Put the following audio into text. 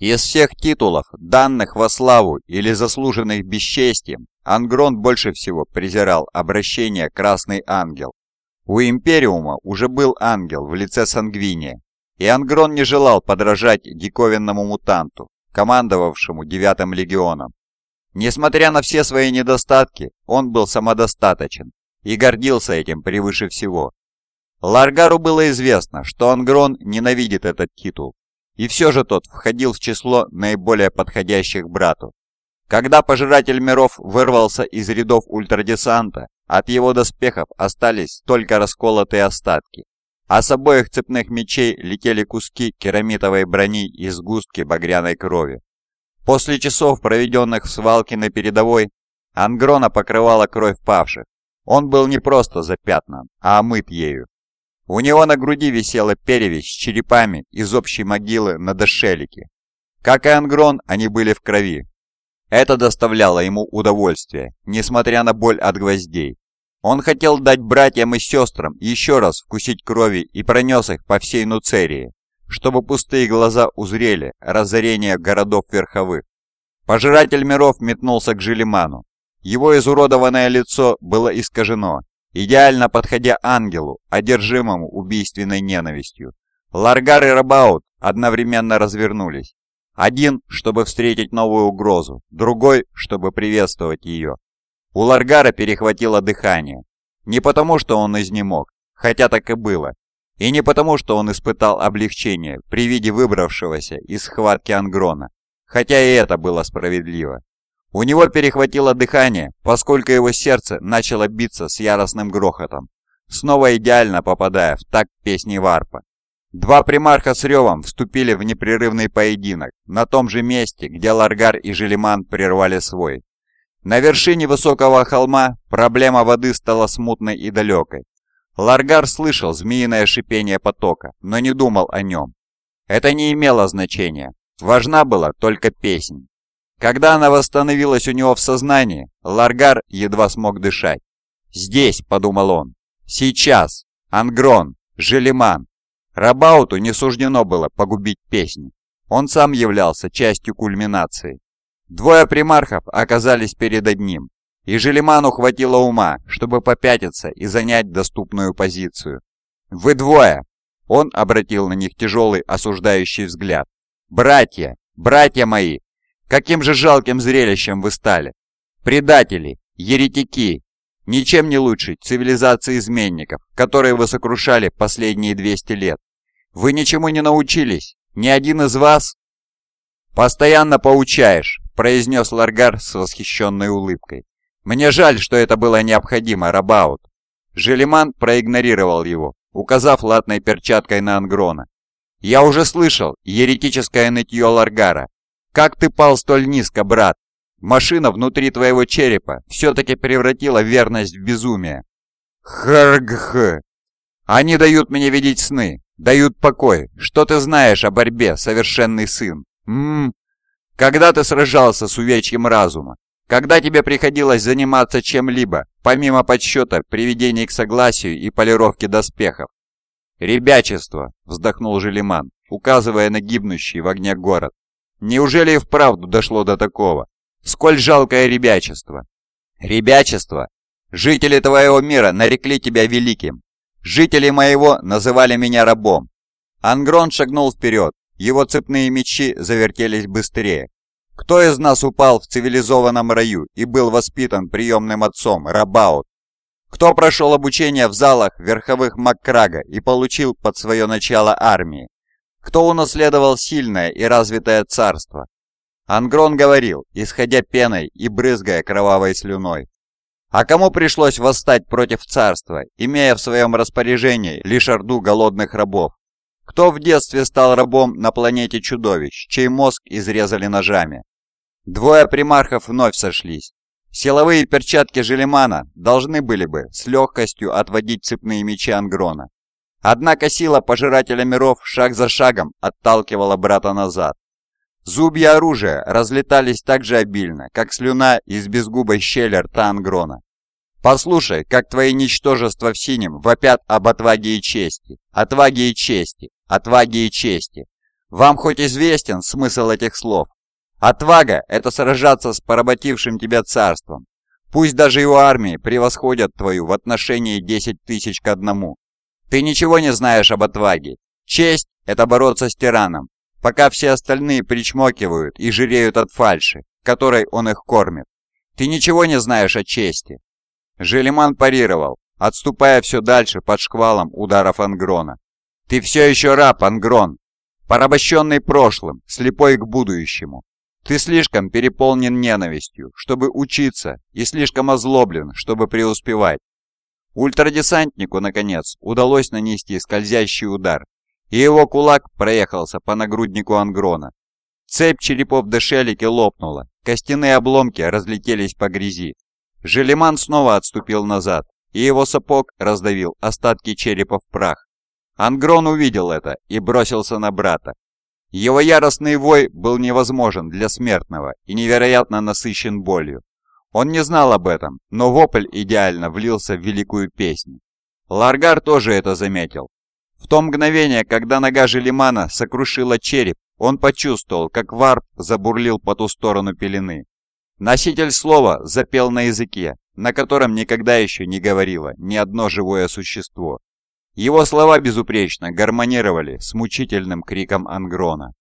Из всех титулов, данных во славу или заслуженных бесчестием, Ангрон больше всего презирал обращение «Красный ангел». У Империума уже был ангел в лице Сангвиния, и Ангрон не желал подражать диковинному мутанту, командовавшему девятым легионом. Несмотря на все свои недостатки, он был самодостаточен и гордился этим превыше всего. Ларгару было известно, что Ангрон ненавидит этот титул, и все же тот входил в число наиболее подходящих брату. Когда Пожиратель миров вырвался из рядов ультрадесанта, от его доспехов остались только расколотые остатки, а с обоих цепных мечей летели куски керамитовой брони и сгустки багряной крови. После часов, проведенных в свалке на передовой, Ангрона покрывала кровь павших. Он был не просто запятнан, а омыт ею. У него на груди висела перевязь с черепами из общей могилы на Дешелике. Как и Ангрон, они были в крови. Это доставляло ему удовольствие, несмотря на боль от гвоздей. Он хотел дать братьям и сестрам еще раз вкусить крови и пронес их по всей Нуцерии, чтобы пустые глаза узрели разорение городов верховых. Пожиратель миров метнулся к Желиману. Его изуродованное лицо было искажено, идеально подходя ангелу, одержимому убийственной ненавистью. Ларгар и Рабаут одновременно развернулись. Один, чтобы встретить новую угрозу, другой, чтобы приветствовать ее. У Ларгара перехватило дыхание. Не потому, что он изнемог, хотя так и было, и не потому, что он испытал облегчение при виде выбравшегося из схватки Ангрона, хотя и это было справедливо. У него перехватило дыхание, поскольку его сердце начало биться с яростным грохотом, снова идеально попадая в такт песни варпа. Два примарха с ревом вступили в непрерывный поединок на том же месте, где Ларгар и Желиман прервали свой. На вершине высокого холма проблема воды стала смутной и далекой. Ларгар слышал змеиное шипение потока, но не думал о нем. Это не имело значения. Важна была только песнь. Когда она восстановилась у него в сознании, Ларгар едва смог дышать. «Здесь», — подумал он, — «сейчас, Ангрон, Желеман». Рабауту не суждено было погубить песню. Он сам являлся частью кульминации. Двое примархов оказались перед одним, и Желеману хватило ума, чтобы попятиться и занять доступную позицию. «Вы двое!» Он обратил на них тяжелый осуждающий взгляд. «Братья! Братья мои! Каким же жалким зрелищем вы стали! Предатели, еретики, ничем не лучше цивилизации изменников, которые вы сокрушали последние 200 лет. Вы ничему не научились, ни один из вас...» «Постоянно поучаешь», — произнес Ларгар с восхищенной улыбкой. «Мне жаль, что это было необходимо, Рабаут». Желеман проигнорировал его, указав латной перчаткой на Ангрона. «Я уже слышал еретическое нытье Ларгара, как ты пал столь низко, брат? Машина внутри твоего черепа все-таки превратила верность в безумие. Хргх. Они дают мне видеть сны, дают покой. Что ты знаешь о борьбе, совершенный сын? Ммм. Когда ты сражался с увечьем разума? Когда тебе приходилось заниматься чем-либо, помимо подсчета, приведения к согласию и полировки доспехов? «Ребячество!» — вздохнул Желеман, указывая на гибнущий в огне город. Неужели и вправду дошло до такого? Сколь жалкое ребячество. Ребячество? Жители твоего мира нарекли тебя великим. Жители моего называли меня рабом. Ангрон шагнул вперед. Его цепные мечи завертелись быстрее. Кто из нас упал в цивилизованном раю и был воспитан приемным отцом, Рабаут? Кто прошел обучение в залах верховых Маккрага и получил под свое начало армии? Кто унаследовал сильное и развитое царство? Ангрон говорил, исходя пеной и брызгая кровавой слюной. А кому пришлось восстать против царства, имея в своем распоряжении лишь орду голодных рабов? Кто в детстве стал рабом на планете чудовищ, чей мозг изрезали ножами? Двое примархов вновь сошлись. Силовые перчатки Желемана должны были бы с легкостью отводить цепные мечи Ангрона. Однако сила Пожирателя миров шаг за шагом отталкивала брата назад. Зубья оружия разлетались так же обильно, как слюна из безгубой щели рта Ангрона. «Послушай, как твои ничтожества в синем вопят об отваге и чести, отваге и чести, отваге и чести!» Вам хоть известен смысл этих слов? Отвага – это сражаться с поработившим тебя царством. Пусть даже его армии превосходят твою в отношении 10 тысяч к одному. Ты ничего не знаешь об отваге. Честь – это бороться с тираном, пока все остальные причмокивают и жиреют от фальши, которой он их кормит. Ты ничего не знаешь о чести. Желеман парировал, отступая все дальше под шквалом ударов Ангрона. Ты все еще раб, Ангрон, порабощенный прошлым, слепой к будущему. Ты слишком переполнен ненавистью, чтобы учиться, и слишком озлоблен, чтобы преуспевать. Ультрадесантнику, наконец, удалось нанести скользящий удар, и его кулак проехался по нагруднику Ангрона. Цепь черепов Дешелики лопнула, костяные обломки разлетелись по грязи. Желеман снова отступил назад, и его сапог раздавил остатки черепа в прах. Ангрон увидел это и бросился на брата. Его яростный вой был невозможен для смертного и невероятно насыщен болью. Он не знал об этом, но вопль идеально влился в великую песню. Ларгар тоже это заметил. В то мгновение, когда нога Желимана сокрушила череп, он почувствовал, как варп забурлил по ту сторону пелены. Носитель слова запел на языке, на котором никогда еще не говорило ни одно живое существо. Его слова безупречно гармонировали с мучительным криком Ангрона.